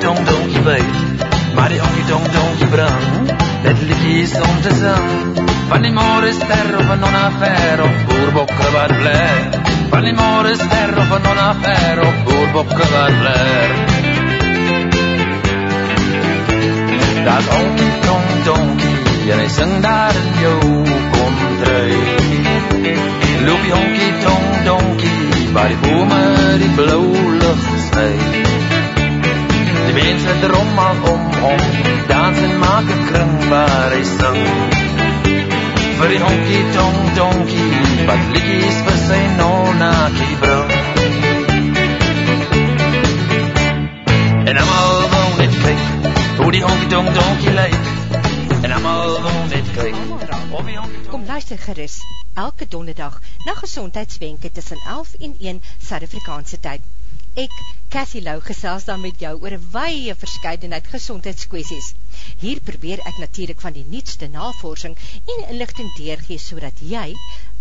tonk donkie weet, maar die honkie tonk donkie bring. Dit liedjie is om te zing, van die morgen ster of een non-affair of boerbokke wat blij. Van die morgen ster of een non-affair of boerbokke wat blij. Dat honkie tonk donkie, en hy sing daar in jou omdrui. Loop die honkie tonk donkie, waar die bome die blauw lucht sny. Die mense drom al om om, dans en maak een kring waar hy sing. Vir die honkie tonk donkie, wat liedjes vir sy nonakie bring. En amal wou net kyk, hoe die honkie tonk donkie lyk. En amal wou net kyk, of die honkie Kom luister gerus, elke donderdag na gezondheidswenke tussen 11 en 1 Suid-Afrikaanse tyd. Ek, Cathy Lou, gesels dan met jou oor een weie verscheidenheid gezondheidskwesties. Hier probeer ek natuurlijk van die nietste navorsing en inlichting deurgees, so dat jy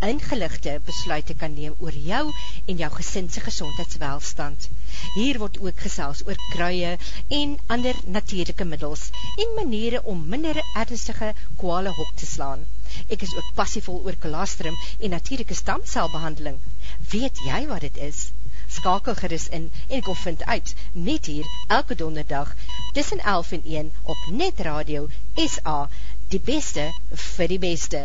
ingelichte besluite kan neem oor jou en jou gesinse gezondheidswelstand. Hier word ook gesels oor kruie en ander natuurlijke middels en maniere om minder ernstige kwale hok te slaan. Ek is ook passievol oor kolostrum en natuurlijke stamcelbehandeling. Weet jy wat het is? Skakel geris in en kom vind uit, net hier, elke donderdag, tussen 11 en 1 op Net Radio SA, die beste vir die beste.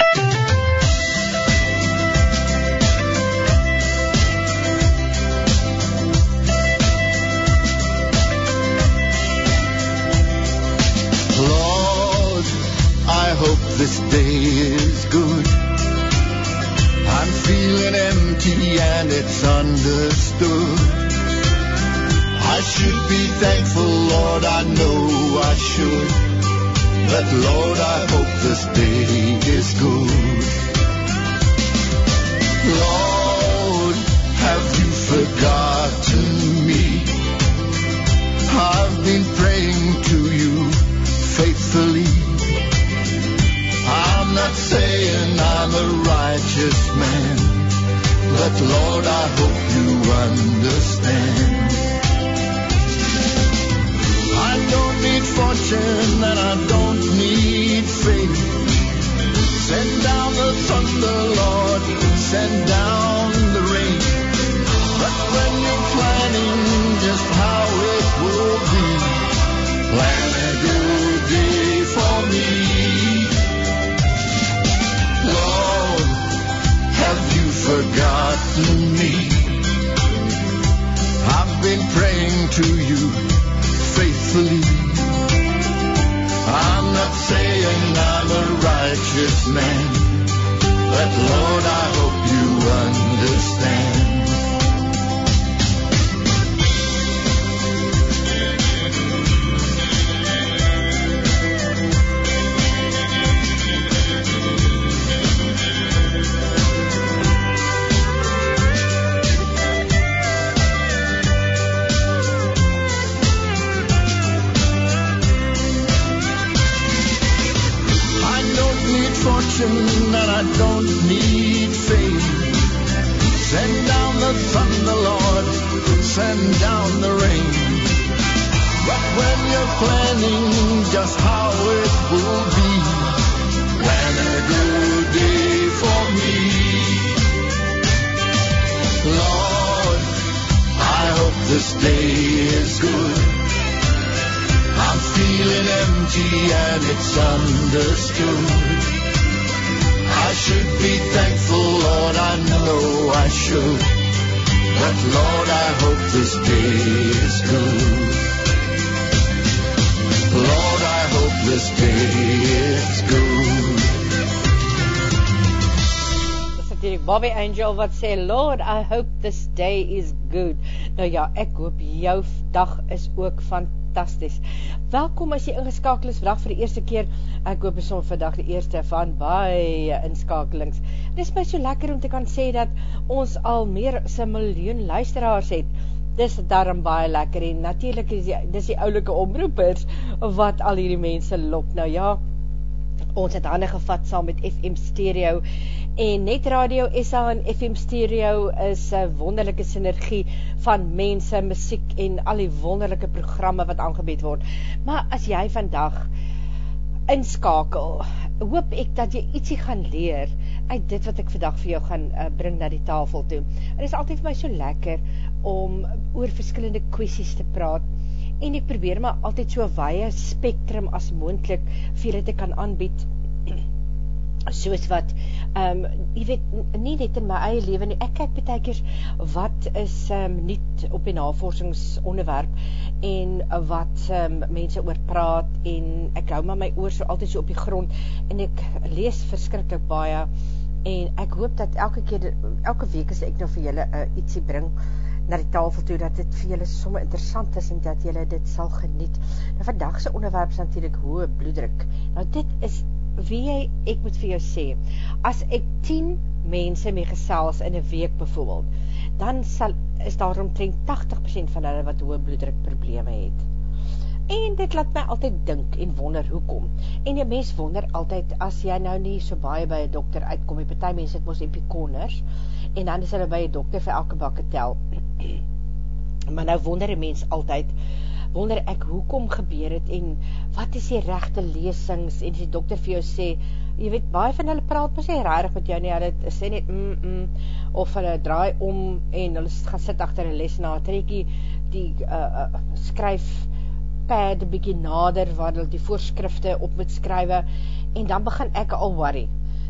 Lord, I hope this day is good. I'm feeling empty and it's understood. I should be thankful, Lord, I know I should. But Lord, I hope this day is good. Lord, have you forgotten me? I've been praying to you faithfully. I'm not saying I'm a righteous man, but Lord, I hope you understand. I don't need fortune and I don't need fame. Send down the thunder, Lord, send down the rain. But when you're planning just how it will to you faithfully. I'm not saying I'm a righteous man, but Lord, I hope you understand. The Lord, send down the rain. But when you're planning just how it will be, plan a good day for me. Lord, I hope this day is good. I'm feeling empty and it's understood. I should be thankful, Lord, I know I should. But Lord, I hope this day is good. Lord, I hope this day is good. Dis natuurlijk Bobby Angel wat sê, Lord, I hope this day is good. Nou ja, ek hoop jou dag is ook fantasties. Welkom as jy ingeskakel is vandag vir die eerste keer. Ek hoop is vandag die eerste van baie inskakelings. Het is my so lekker om te kan sê dat ons al meer as een miljoen luisteraars het. Dis daarom baie lekker en natuurlijk is die, dis die oulike omroepers wat al hierdie mense lok. Nou ja, ons het hande gevat saam met FM Stereo en Net Radio SA en FM Stereo is een wonderlijke synergie van mense, muziek en al die wonderlijke programme wat aangebied word. Maar as jy vandag inskakel, hoop ek dat jy ietsie gaan leer uit dit wat ek vandag vir jou gaan uh, bring na die tafel toe. Het is altyd vir my so lekker om oor verskillende kwesties te praat en ek probeer my altyd so waie spectrum as moendlik vir julle te kan aanbied. Soos wat, um, jy weet, nie net in my eie leven nie, ek kyk betekers wat is um, niet op die navorsingsonderwerp en wat um, mense oor praat en ek hou maar my oor so altyd so op die grond en ek lees verskrikkelijk baie en ek hoop dat elke keer, elke week as ek nou vir julle uh, ietsie bring, na die tafel toe, dat dit vir julle somme interessant is en dat julle dit sal geniet. Nou vandagse onderwerp is natuurlijk hoë bloeddruk. Nou dit is, wie jy, ek moet vir jou sê, as ek 10 mense mee gesels in een week bijvoorbeeld, dan sal, is daar omtrent 80% van hulle wat hoë bloeddruk probleme het. En dit laat my altyd dink en wonder hoekom. En jy mens wonder altyd, as jy nou nie so baie by een dokter uitkom, die partij mens het mos epikonners, en dan is hulle by die dokter vir elke bakke tel. maar nou wonder die mens altyd, wonder ek hoekom gebeur het, en wat is die rechte leesings, en die dokter vir jou sê, jy weet, baie van hulle praat, maar sê rarig met jou nie, hulle sê net, mm, mm, of hulle draai om, en hulle gaan sit achter een les na, trekkie die uh, uh, skryf pad een bykie nader, waar hulle die voorskrifte op moet skrywe, en dan begin ek al worry,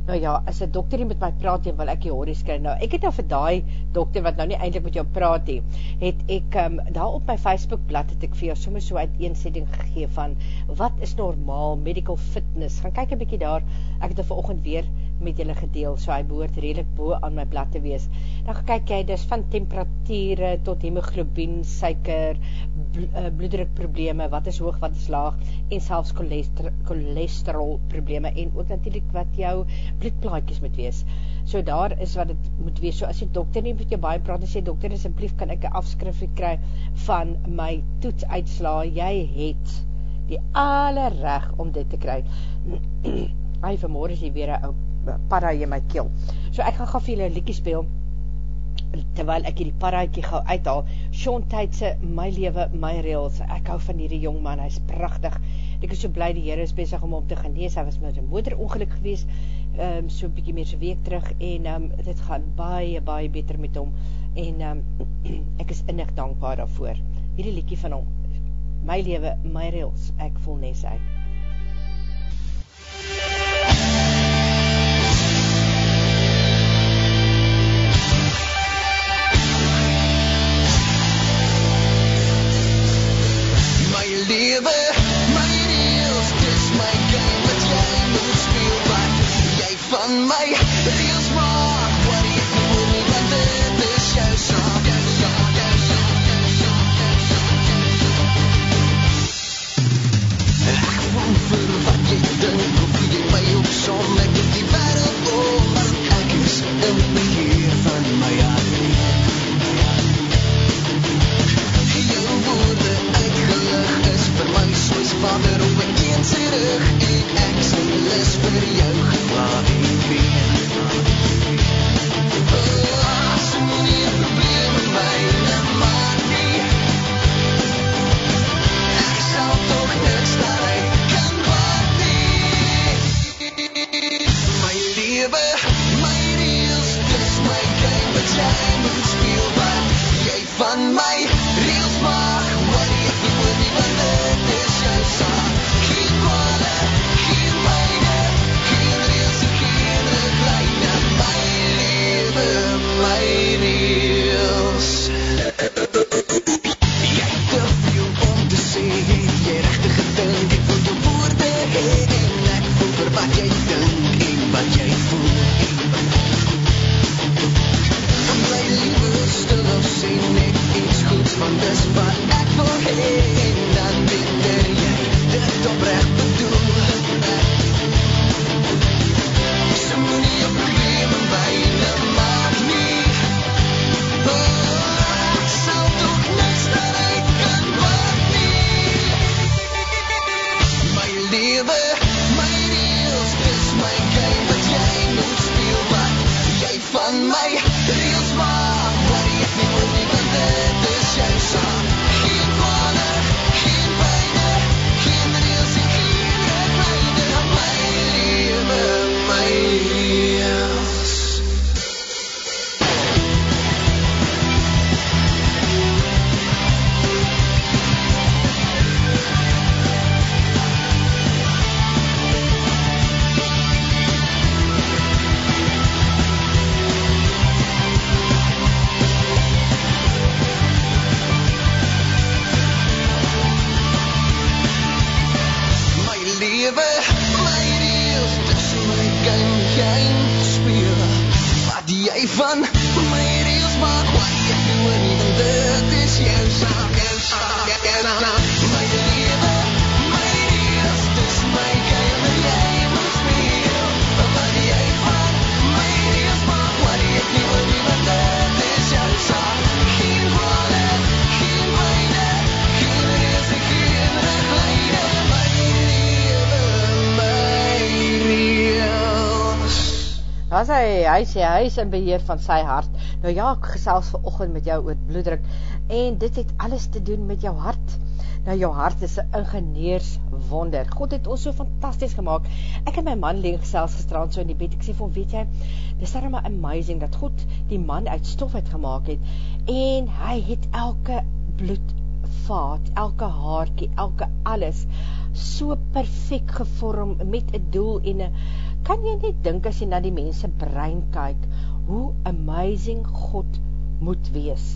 nou ja, as een dokter nie met my praat, dan wil ek die hories kry. Nou, ek het nou vir die dokter, wat nou nie eindelijk met jou praat he, het ek, um, daar op my Facebookblad, het ek vir jou soms so uit een setting gegeven van, wat is normaal, medical fitness, gaan kyk een bykie daar, ek het er verochend weer met julle gedeel, so hy behoort redelijk boe aan my blad te wees. Dan kyk jy, dis van temperatuur tot hemoglobien, suiker, eh, bloeddrukprobleme, wat is hoog, wat is laag, en selfs cholesterol probleme, en ook natuurlijk wat jou bloedplaatjes moet wees. So daar is wat het moet wees. So as die dokter nie met jou baie praat, en sê, dokter, asjeblief, kan ek een afskrif kry van my toetsuitsla, jy het die alle reg om dit te kry. Hy, vanmorgen is hy weer een para in my keel. So ek gaan gaan vir julle liekie speel, terwyl ek hierdie paraatjie gauw uithaal, Sean Tijdse, my leven, my rails, ek hou van hierdie jongman, hy is prachtig, ek is so blij die Heere is bezig om om te genees, hy was met een moederongeluk gewees, um, so bykie meer so week terug, en um, dit gaan baie, baie beter met hom, en um, ek is innig dankbaar daarvoor. Hierdie liekie van hom, my leven, my rails, ek voel nes uit. As hy, hy sê, hy is in beheer van sy hart. Nou ja, ek gesels vanochtend met jou oor bloeddruk, en dit het alles te doen met jou hart. Nou, jou hart is een ingenieurswonder. God het ons so fantastisch gemaakt. Ek en my man leen gesels gestrand so in die bed. Ek sê van, weet jy, dit is daarom amazing dat God die man uit stof het gemaakt het, en hy het elke bloedvaat, elke haarkie, elke alles, so perfect gevorm, met een doel en een, kan jy net dink as jy na die mense brein kyk, hoe amazing God moet wees.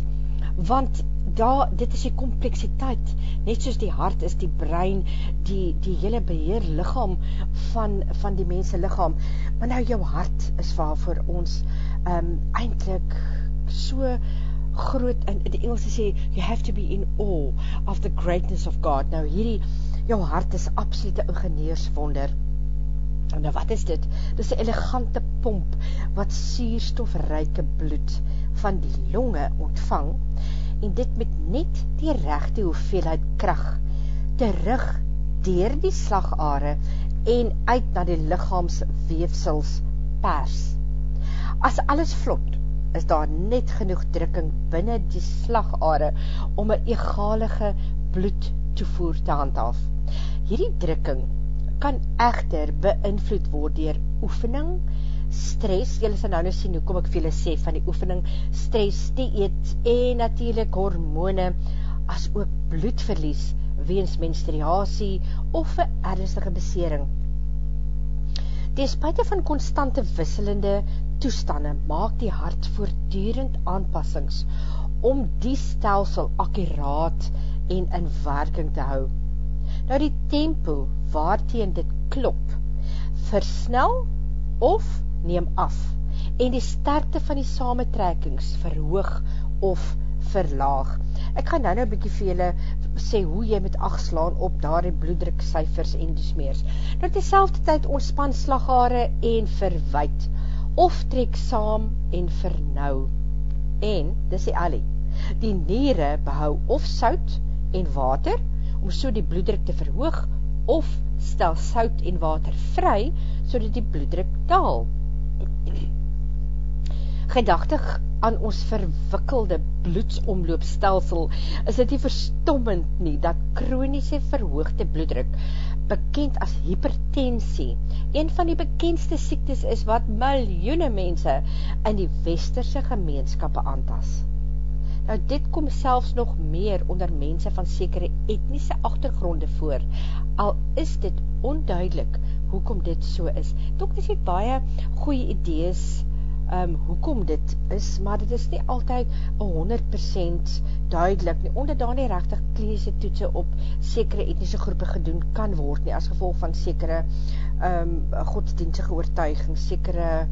Want daar, dit is die kompleksiteit, net soos die hart is die brein, die, die hele beheer lichaam van, van die mense lichaam. Maar nou jou hart is waar vir ons um, eindelijk so groot, en die Engelse sê, you have to be in awe of the greatness of God. Nou hierdie, jou hart is absolute ingenieurswonder. Nou wat is dit? Dit is een elegante pomp wat suurstofrijke bloed van die longe ontvang en dit met net die rechte hoeveelheid kracht terug dier die slagare en uit na die lichaamsweefsels pers. As alles vlot, is daar net genoeg drukking binnen die slagare om een egalige bloed toevoer te handhaaf. Hierdie drukking kan echter beïnvloed word dier oefening, stress, jylle sal nou nou sien hoe kom ek vir sê van die oefening, stress, dieet en natuurlijk hormone, as ook bloedverlies, weens menstruatie of een ernstige besering. Despuite van constante wisselende toestande, maak die hart voortdurend aanpassings om die stelsel akkuraat en in werking te hou. Nou die tempo waarteen dit klop, versnel of neem af en die sterkte van die samentrekkings verhoog of verlaag. Ek gaan nou nou bykie vir julle sê hoe jy met achtslaan op daar die bloeddruk cijfers en die smeers. Nou die selfde tyd ontspan slaghaare en verwyd of trek saam en vernauw. En, dis die allie, die niere behou of sout en water om so die bloeddruk te verhoog of stel sout en water vry, so die bloeddruk daal. Gedachtig aan ons verwikkelde bloedsomloopstelsel, is dit nie verstommend nie, dat kroniese verhoogde bloeddruk, bekend as hypertensie, een van die bekendste siektes is wat miljoene mense in die westerse gemeenskappe aantas. Nou dit kom selfs nog meer onder mense van sekere etnise achtergronde voor, al is dit onduidelik hoekom dit so is. Dokter het baie goeie idees um, hoekom dit is, maar dit is nie altyd 100% duidelik nie, omdat daar nie rechtig klinische toetse op sekere etnise groepe gedoen kan word nie, as gevolg van sekere um, godsdienstige oortuiging, sekere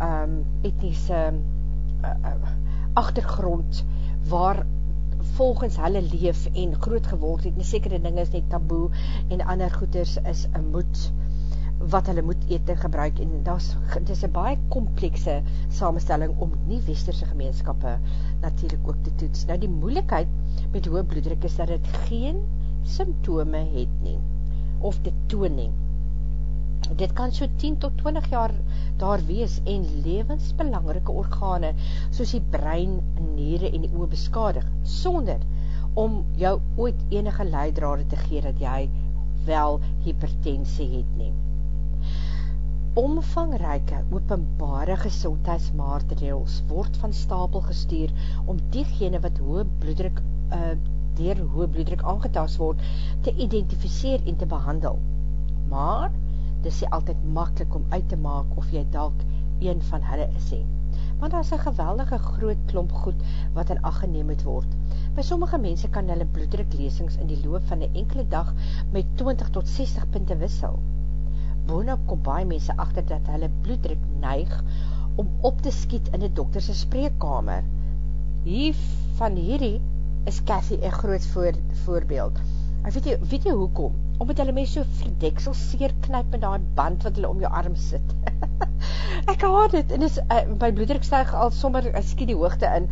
um, etnise uh, uh, achtergrond waar volgens hulle leef en groot geword het, nie sekere ding is net taboe en ander goeders is een moed wat hulle moet eet en gebruik en dit is een baie komplekse samenstelling om nie westerse gemeenskappe natuurlijk ook te toets. Nou die moeilikheid met hoë bloeddruk is dat het geen symptome het nie of te toon nie. Dit kan so 10 tot 20 jaar daar wees en levensbelangrike organe soos die brein, niere en die oor beskadig, sonder om jou ooit enige leidrade te gee dat jy wel hypertensie het neem. Omvangryke openbare gezondheidsmaatregels word van stapel gestuur om diegene wat hoë bloeddruk uh, dier hoë bloeddruk aangetast word te identificeer en te behandel. Maar dis nie altyd makkelijk om uit te maak of jy dalk een van hulle is he. maar daar is 'n geweldige groot klomp goed wat in ag geneem moet word. By sommige mense kan hulle bloeddruklesings in die loop van 'n enkele dag met 20 tot 60 punte wissel. Boonop kom baie mense agter dat hulle bloeddruk neig om op te skiet in 'n dokter se spreekkamer. Hier van hierdie is Cathy 'n groot voor, voorbeeld. Ek weet jy, weet jy hoekom? Omdat hulle mense so verdeksel seer knyp met daai band wat hulle om jou arm sit. ek haat dit en is uh, my bloeddruk styg al sommer ek skiet die hoogte in.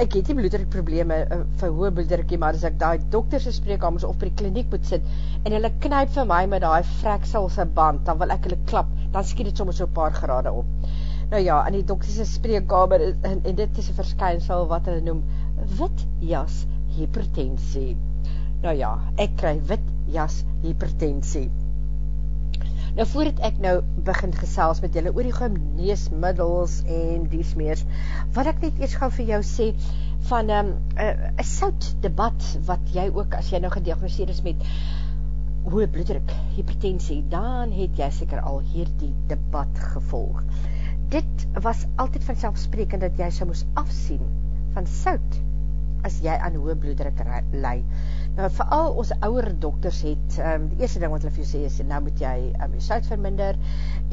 Ek het nie bloeddruk probleme uh, vir hoë bloeddruk nie, maar as ek daai dokter se spreekkamers of by die kliniek moet sit en hulle knyp vir my met daai freksel se band, dan wil ek hulle klap, dan skiet dit sommer so 'n paar grade op. Nou ja, in die dokter se spreekkamer en, en dit is 'n verskynsel wat hulle noem wit jas hipertensie. Nou ja, ek kry wit jas hipertensie. Nou voordat ek nou begin gesels met julle oor die geneesmiddels en dies meers, wat ek net eers gou vir jou sê van 'n um, 'n uh, sout debat wat jy ook as jy nou gediagnoseer is met hoë bloeddruk, hipertensie, dan het jy seker al hierdie debat gevolg. Dit was altyd van selfsprekend dat jy sou moes afsien van sout as jy aan hoë bloeddruk ly. Nou, vooral ons ouwe dokters het, um, die eerste ding wat hulle vir jou sê is, nou moet jy um, jou sout verminder,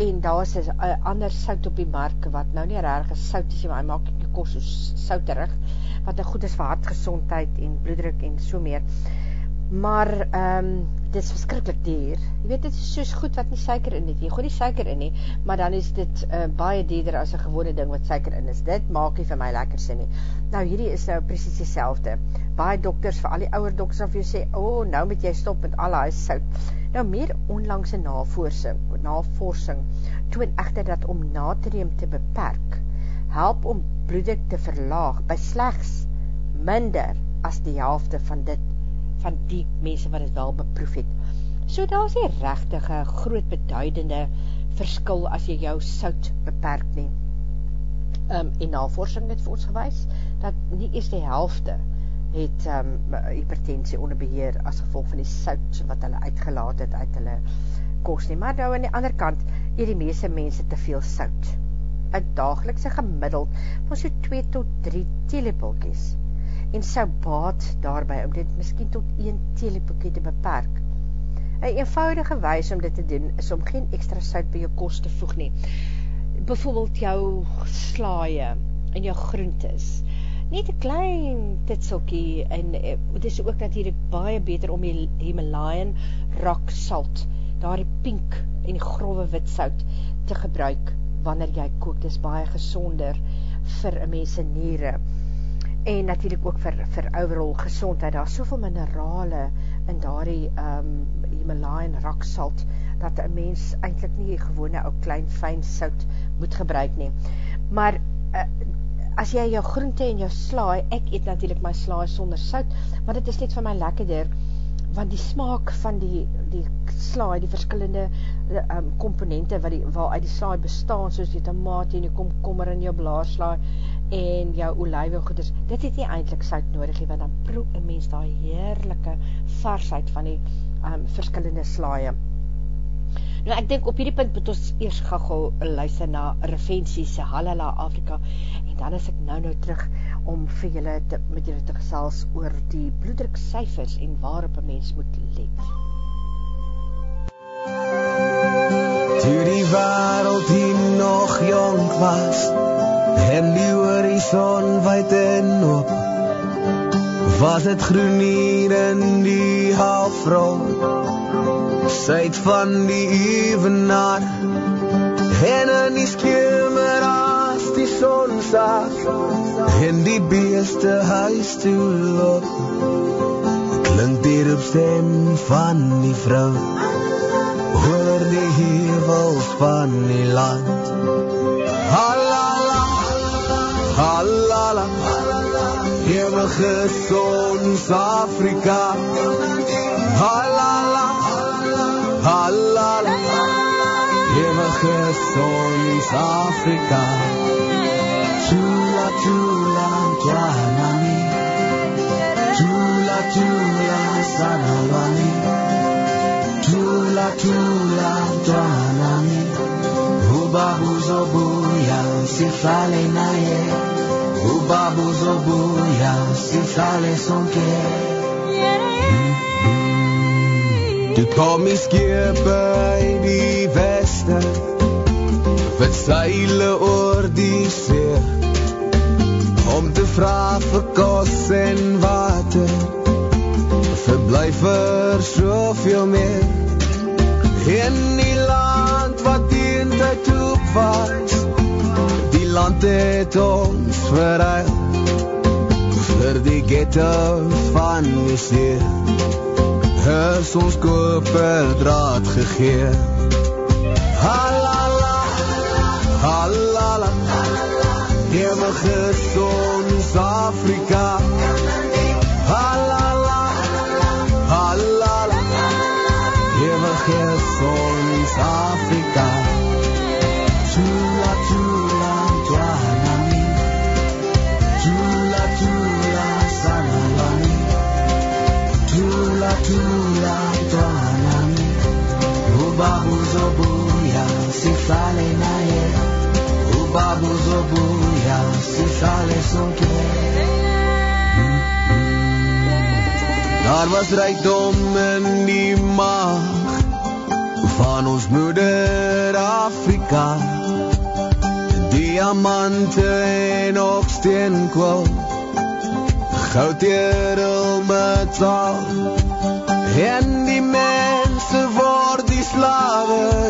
en daar is een uh, ander sout op die mark, wat nou nie raar gesout is, maar hy maak die kost so souterig, wat een goed is vir hartgezondheid en bloeddruk en so meer maar um, dit is verskrikkelijk dier. Je weet, dit is soos goed wat nie suiker in het. Je gooi die suiker in nie, maar dan is dit uh, baie dierder as een gewone ding wat suiker in is. Dit maak nie vir my lekker sin nie. Nou, hierdie is nou precies die selfde. Baie dokters, vir al die ouwe dokters, of jy sê, oh, nou moet jy stop met al die sout. Nou, meer onlangse navorsing, navorsing toon echter dat om natrium te beperk, help om bloeddruk te verlaag by slechts minder as die helfte van dit van die mense wat het wel beproef het. So daar is die rechtige, groot beduidende verskil as jy jou sout beperk neem. Um, en navorsing het vir ons gewys, dat nie eers die helfte het um, hypertensie onder beheer as gevolg van die sout wat hulle uitgelaat het uit hulle kost nie. Maar nou aan die ander kant, hier die meeste mense te veel sout. Een dagelikse gemiddeld van so 2 tot 3 telepulkies en sou baat daarby om dit miskien tot 1 teelepelkie te beperk. Een eenvoudige wees om dit te doen is om geen extra sout by jou kost te voeg nie. Bijvoorbeeld jou slaaie en jou groentes. Net een klein titselkie en eh, het is ook natuurlijk baie beter om die Himalayan rock salt, daar die pink en grove wit sout te gebruik wanneer jy kook. Dit is baie gezonder vir een mense nieren en natuurlijk ook vir, vir overal gezondheid, daar is soveel minerale in daar die um, Himalayan raksalt, dat een mens eindelijk nie gewone ou klein fijn sout moet gebruik neem. Maar uh, as jy jou groente en jou slaai, ek eet natuurlijk my slaai sonder sout, maar dit is net vir my lekkerder, want die smaak van die, die slaai, die verskillende um, komponente wat die, waar uit die slaai bestaan, soos die tomaat en die komkommer in jou blaarslaai en jou olijwegoeders, dit het nie eindelijk sout nodig, want dan proe een mens die heerlijke varsheid van die um, verskillende slaai. Nou ek denk op hierdie punt moet ons eers gagel luister na Reventie se Halala Afrika en dan is ek nou nou terug om vir julle te, met julle te gesels oor die bloeddrukcijfers en waarop een mens moet let. Toe die wereld hier nog jong was en die horizon wijd en op. Was het groen hier in die halfrond Suid van die evenaar. En in die skemer as die son saag En die beeste huis toe loop. Klink die roepstem van die vrou. Hoor die hevels van die land. Halala, Allala, jemi geson Afrika. Allala, allala, jemi geson Afrika. Chula, chula, twanami. Chula, chula, sanawani. Chula, chula, twanami. Ubabuzo buya, usifale naye. Ubabu zobuya sifale sonke. Toe kom die skepe uit die weste. Wit seile oor die see. Om te vraag vir kos en water. Verblijf er soveel meer. In die land wat die in tyd toep was land het ons verruil Vir die ghetto van die see is ons koperdraad gegee. Halala, halala, eeuwige sons Afrika. Halala, halala, eeuwige sons Afrika. Ubabu zobuya sifale naye. Ubabu zobuya sifale sonke. Daar was rijkdom in die maag Van ons moeder Afrika. Diamante en ook steenkool goud edel metaal en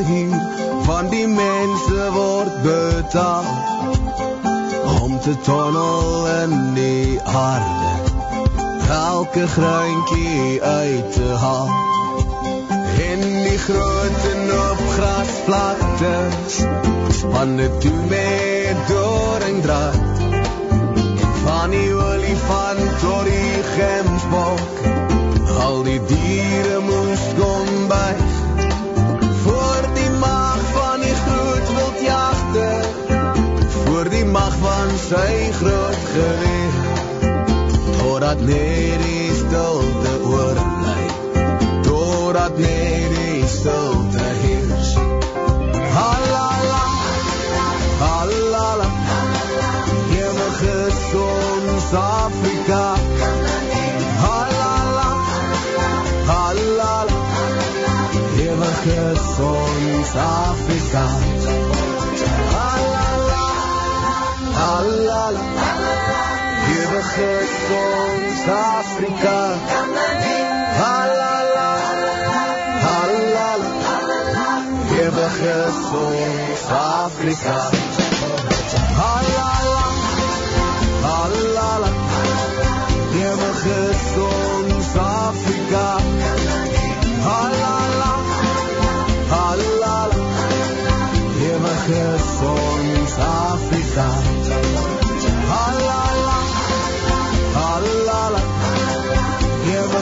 hier van die mense word betaal om te tonnel in die aarde elke gruinkie uit te haal. En die groot en op grasvlaktes span het toe met door en draad van die olifant tot die gemsbok al die diere moes kom buig sy groot geweeg totdat net die stilte oorblij totdat net die stilte heers. Halala halala eeuwige sons Afrika. Halala halala eeuwige sons Afrika Africa goes Africa. Halala, halala. Geberge goes Africa. Halala, halala. Geberge goes Africa.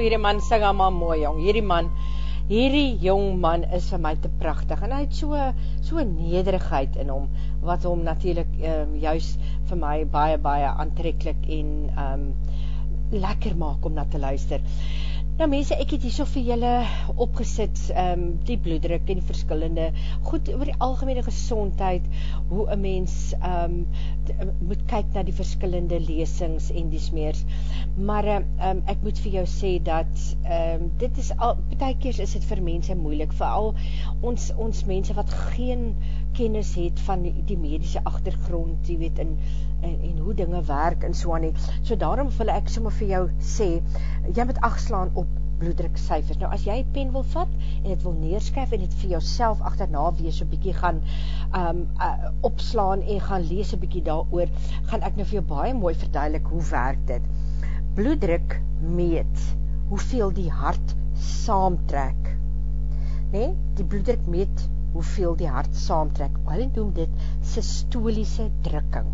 hierdie man sing allemaal mooi, jong. Hierdie man, hierdie jong man is vir my te prachtig. En hy het so, so nederigheid in hom, wat hom natuurlijk um, juist vir my baie, baie aantrekkelijk en um, lekker maak om na te luister. Nou mense, ek het hier so vir julle opgesit, um, die bloeddruk en die verskillende, goed oor die algemene gezondheid, hoe een mens um, moet kyk na die verskillende lesings en die smeers. Maar um, ek moet vir jou sê dat um, dit is al, betekies is dit vir mense moeilik, vooral ons, ons mense wat geen kennis het van die, die medische achtergrond, die weet, en, en, en hoe dinge werk en so aan nie. So daarom wil ek sommer vir jou sê, jy moet achtslaan op bloeddrukcijfers. Nou as jy pen wil vat en het wil neerskryf en het vir jouself achterna wees so bykie gaan um, uh, opslaan en gaan lees so bykie daar oor, gaan ek nou vir jou baie mooi verduidelik hoe werk dit. Bloeddruk meet hoeveel die hart saamtrek. Nee, die bloeddruk meet hoeveel die hart saamtrek. Hulle noem dit systoliese drukking.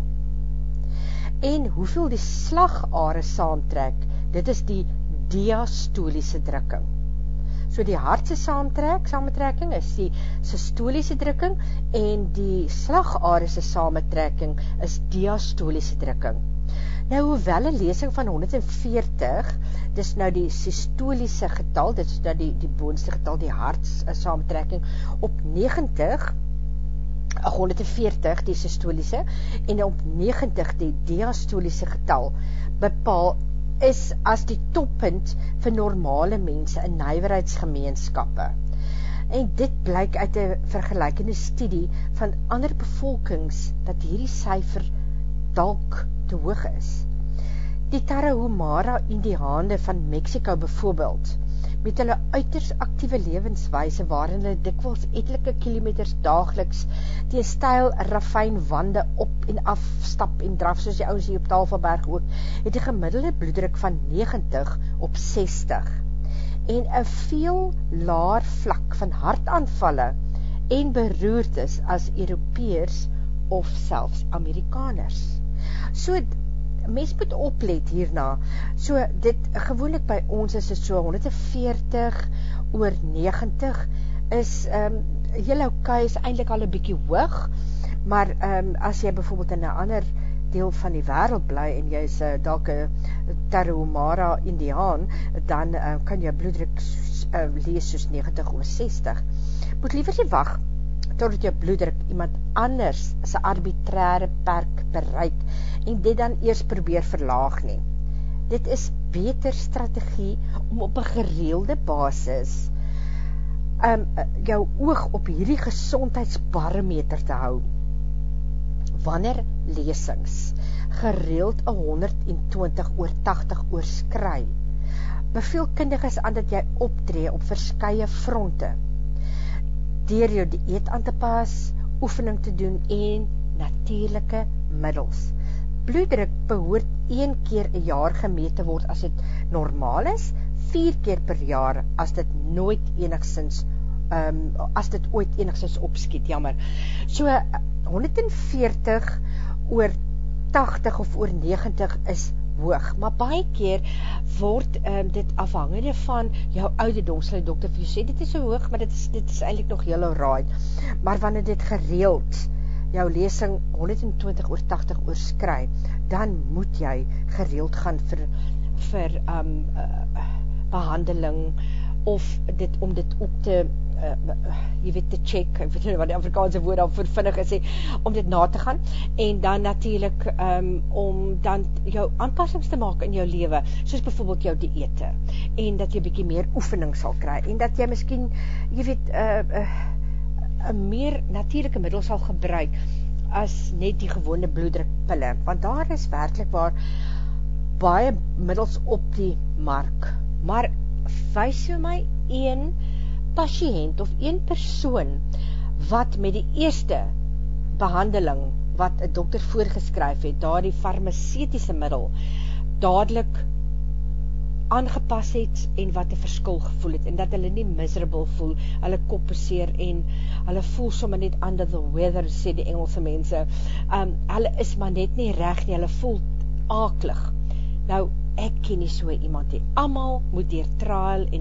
en hoeveel die slagare saamtrek, dit is die diastoliese drukking. So die hartse saamtrek, saamtrekking is die systoliese drukking en die slagare se saamtrekking is diastoliese drukking. Nou hoewel 'n lesing van 140, dis nou die systoliese getal, dit is nou die die boonste getal, die harts saamtrekking op 90 140 die systoliese en op 90 die diastoliese getal bepaal is as die toppunt vir normale mense in nywerheidsgemeenskappe. En dit blyk uit 'n vergelykende studie van ander bevolkings dat hierdie syfer dalk te hoog is. Die Tarahumara Indiane van Mexiko byvoorbeeld met hulle uiters aktiewe lewenswyse waarin hulle dikwels etlike kilometers daagliks teen styl ravyn wande op en af stap en draf soos die ouens hier op Tafelberg ook, het 'n gemiddelde bloeddruk van 90 op 60 en 'n veel laer vlak van hartaanvalle en beroertes as Europeërs of selfs Amerikaners. So mens moet oplet hierna. So dit gewoonlik by ons is dit so 140 oor 90 is ehm um, heel okay is eintlik al 'n bietjie hoog. Maar ehm um, as jy byvoorbeeld in 'n ander deel van die wêreld bly en jy's uh, dalk 'n Tarahumara Indiaan, dan uh, kan jou bloeddruk uh, lees soos 90 oor 60. Moet liewer nie wag totdat jou bloeddruk iemand anders se arbitrære perk bereik en dit dan eers probeer verlaag nie. Dit is beter strategie om op 'n gereelde basis um jou oog op hierdie gesondheidsbarometer te hou. Wanneer lesings gereeld 'n 120 oor 80 oorskry, beveel kundiges aan dat jy optree op verskeie fronte deur jou dieet aan te pas, oefening te doen en natuurlike middels. Bloeddruk behoort een keer 'n jaar gemeet te word as dit normaal is, 4 keer per jaar as dit nooit enigsins ehm um, as dit ooit enigsins opskiet, jammer. So 140 oor 80 of oor 90 is hoog, maar baie keer word um, dit afhangende van jou ouderdom, sal die dokter vir jou sê, dit is so hoog, maar dit is, dit is eindelijk nog heel alright, maar wanneer dit gereeld jou lesing 120 oor 80 oorskry, dan moet jy gereeld gaan vir, vir um, uh, behandeling, of dit, om dit ook te uh, jy weet te check, ek weet nie wat die Afrikaanse woord al vervinnig is, om dit na te gaan, en dan natuurlijk um, om dan jou aanpassings te maak in jou leven, soos bijvoorbeeld jou dieete, en dat jy bykie meer oefening sal kry, en dat jy miskien, jy weet, uh, uh, een meer natuurlijke middel sal gebruik, as net die gewone bloeddrukpille, want daar is werkelijk waar baie middels op die mark, maar wees vir my een patiënt of een persoon wat met die eerste behandeling wat een dokter voorgeskryf het, daar die farmaceutiese middel, dadelijk aangepas het en wat een verskil gevoel het, en dat hulle nie miserable voel, hulle koppeseer en hulle voel sommer net under the weather, sê die Engelse mense, um, hulle is maar net nie recht nie, hulle voel akelig. Nou, ek ken nie so iemand nie, amal moet dier trial en